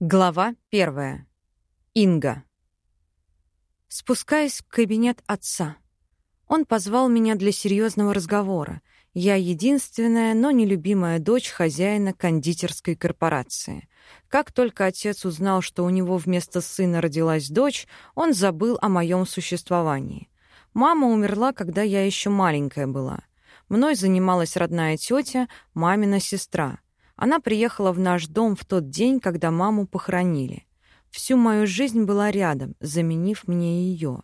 Глава первая. Инга. Спускаюсь в кабинет отца. Он позвал меня для серьезного разговора. Я единственная, но нелюбимая дочь хозяина кондитерской корпорации. Как только отец узнал, что у него вместо сына родилась дочь, он забыл о моем существовании. Мама умерла, когда я еще маленькая была. Мной занималась родная тетя, мамина сестра — она приехала в наш дом в тот день, когда маму похоронили. Всю мою жизнь была рядом, заменив мне ее.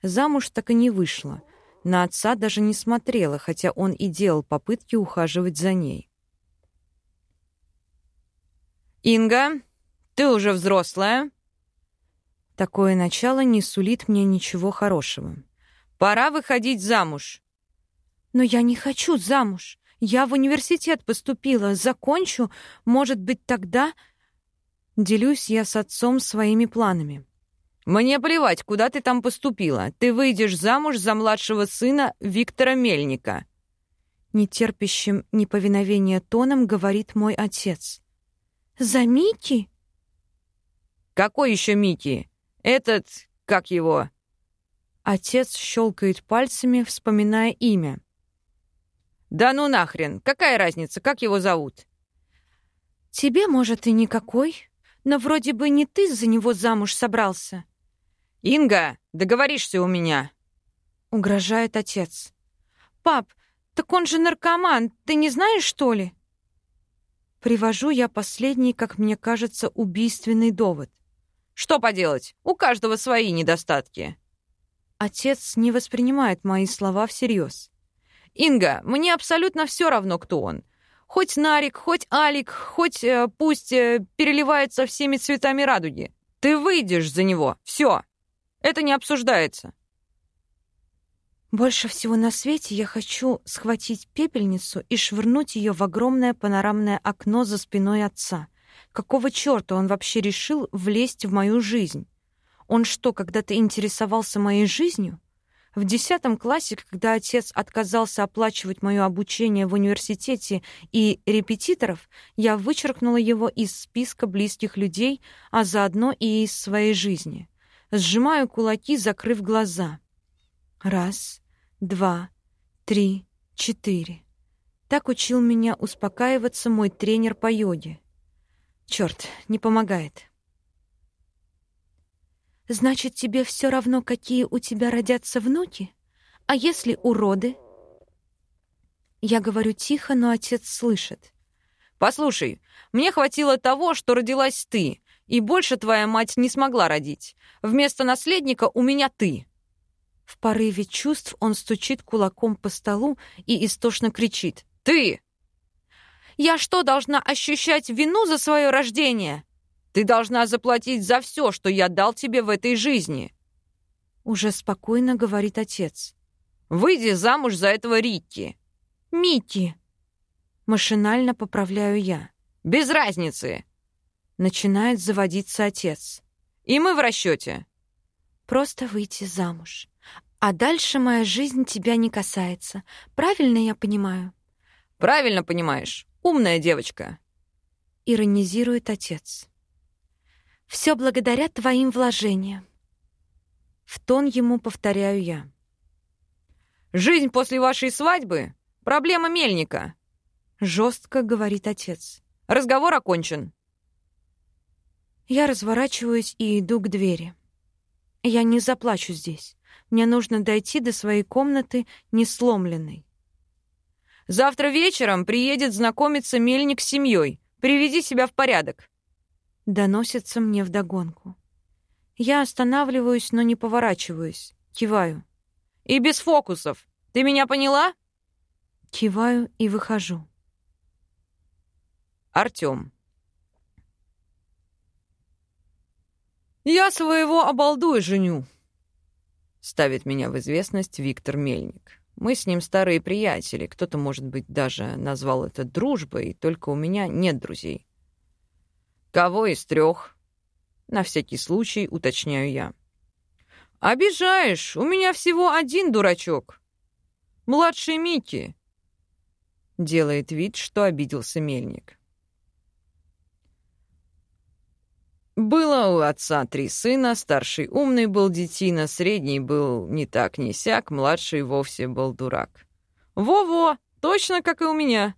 Замуж так и не вышла. На отца даже не смотрела, хотя он и делал попытки ухаживать за ней. «Инга, ты уже взрослая?» Такое начало не сулит мне ничего хорошего. «Пора выходить замуж». «Но я не хочу замуж. Я в университет поступила, закончу, может быть, тогда...» Делюсь я с отцом своими планами. «Мне плевать, куда ты там поступила. Ты выйдешь замуж за младшего сына Виктора Мельника». Нетерпящим неповиновения тоном говорит мой отец. «За Мики?» «Какой еще Мики? Этот... как его?» Отец щелкает пальцами, вспоминая имя. «Да ну нахрен! Какая разница, как его зовут?» «Тебе, может, и никакой, но вроде бы не ты за него замуж собрался». «Инга, договоришься у меня!» — угрожает отец. «Пап, так он же наркоман, ты не знаешь, что ли?» Привожу я последний, как мне кажется, убийственный довод. «Что поделать? У каждого свои недостатки». Отец не воспринимает мои слова всерьез. «Инга, мне абсолютно все равно, кто он. Хоть Нарик, хоть Алик, хоть э, пусть э, переливается всеми цветами радуги. Ты выйдешь за него. Все. Это не обсуждается». Больше всего на свете я хочу схватить пепельницу и швырнуть ее в огромное панорамное окно за спиной отца. Какого черта он вообще решил влезть в мою жизнь? Он что, когда-то интересовался моей жизнью? В десятом классе, когда отец отказался оплачивать мое обучение в университете и репетиторов, я вычеркнула его из списка близких людей, а заодно и из своей жизни. Сжимаю кулаки, закрыв глаза. Раз, два, три, четыре. Так учил меня успокаиваться мой тренер по йоге. Черт, не помогает. Значит, тебе все равно, какие у тебя родятся внуки? А если уроды? Я говорю тихо, но отец слышит. Послушай, мне хватило того, что родилась ты, и больше твоя мать не смогла родить. Вместо наследника у меня ты. В порыве чувств он стучит кулаком по столу и истошно кричит. «Ты!» «Я что, должна ощущать вину за свое рождение?» Ты должна заплатить за все, что я дал тебе в этой жизни. Уже спокойно говорит отец. Выйди замуж за этого Рикки. Микки. Машинально поправляю я. Без разницы. Начинает заводиться отец. И мы в расчете. Просто выйти замуж. А дальше моя жизнь тебя не касается. Правильно я понимаю? Правильно понимаешь. Умная девочка. Иронизирует отец. Все благодаря твоим вложениям. В тон ему повторяю я. «Жизнь после вашей свадьбы — проблема мельника», — жестко говорит отец. «Разговор окончен». Я разворачиваюсь и иду к двери. Я не заплачу здесь. Мне нужно дойти до своей комнаты несломленной. «Завтра вечером приедет знакомиться мельник с семьей. Приведи себя в порядок», доносится мне вдогонку. Я останавливаюсь, но не поворачиваюсь. Киваю. «И без фокусов. Ты меня поняла?» Киваю и выхожу. Артём. «Я своего обалдуя женю», — ставит меня в известность Виктор Мельник. Мы с ним старые приятели, кто-то, может быть, даже назвал это дружбой, только у меня нет друзей. «Кого из трех?» На всякий случай уточняю я. «Обижаешь, у меня всего один дурачок. Младший Микки». Делает вид, что обиделся мельник. Было у отца три сына, старший умный был детина, средний был не так не сяк, младший вовсе был дурак. «Во-во, точно как и у меня!»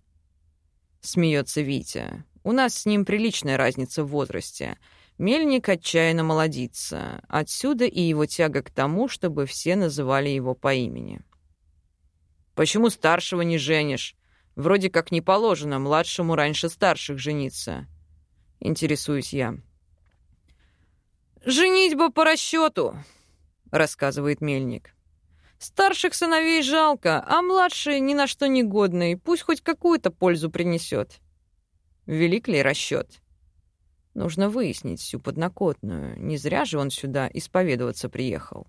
Смеется Витя. «У нас с ним приличная разница в возрасте. Мельник отчаянно молодится. Отсюда и его тяга к тому, чтобы все называли его по имени». «Почему старшего не женишь? Вроде как не положено младшему раньше старших жениться». Интересуюсь я. «Женитьба по расчету», — рассказывает Мельник. «Старших сыновей жалко, а младший ни на что не годный, пусть хоть какую-то пользу принесет». Велик ли расчет? Нужно выяснить всю подноготную. Не зря же он сюда исповедоваться приехал.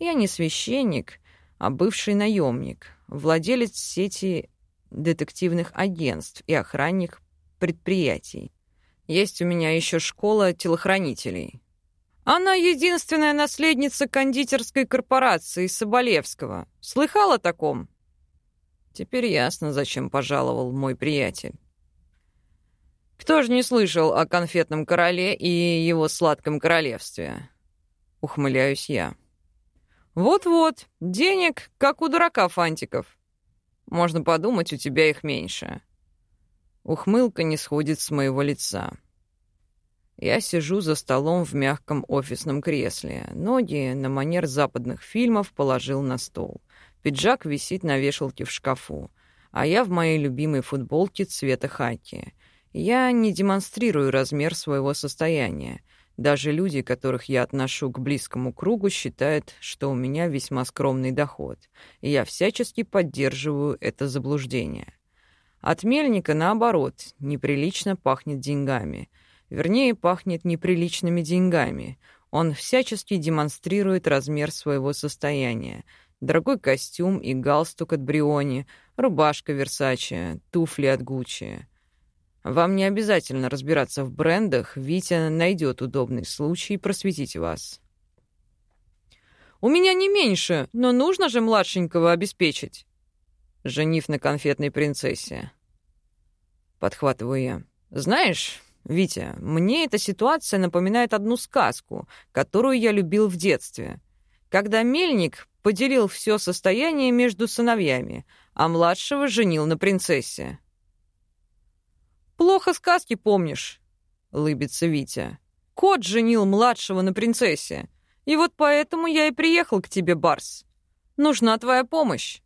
Я не священник, а бывший наемник, владелец сети детективных агентств и охранник предприятий. Есть у меня еще школа телохранителей. Она единственная наследница кондитерской корпорации Соболевского. Слыхала о таком? Теперь ясно, зачем пожаловал мой приятель. Кто же не слышал о конфетном короле и его сладком королевстве? Ухмыляюсь я. Вот-вот, денег, как у дурака фантиков. Можно подумать, у тебя их меньше. Ухмылка не сходит с моего лица. Я сижу за столом в мягком офисном кресле. Ноги на манер западных фильмов положил на стол. Пиджак висит на вешалке в шкафу, а я в моей любимой футболке цвета хаки. Я не демонстрирую размер своего состояния. Даже люди, которых я отношу к близкому кругу, считают, что у меня весьма скромный доход, и я всячески поддерживаю это заблуждение. От мельника, наоборот, неприлично пахнет деньгами — Вернее, пахнет неприличными деньгами. Он всячески демонстрирует размер своего состояния. Дорогой костюм и галстук от Бриони, рубашка Версаче, туфли от Гуччи. Вам не обязательно разбираться в брендах, Витя найдет удобный случай просветить вас. «У меня не меньше, но нужно же младшенького обеспечить», женив на конфетной принцессе. Подхватываю я. «Знаешь, Витя, мне эта ситуация напоминает одну сказку, которую я любил в детстве. Когда мельник поделил все состояние между сыновьями, а младшего женил на принцессе. «Плохо сказки помнишь», — лыбится Витя. «Кот женил младшего на принцессе. И вот поэтому я и приехал к тебе, Барс. Нужна твоя помощь».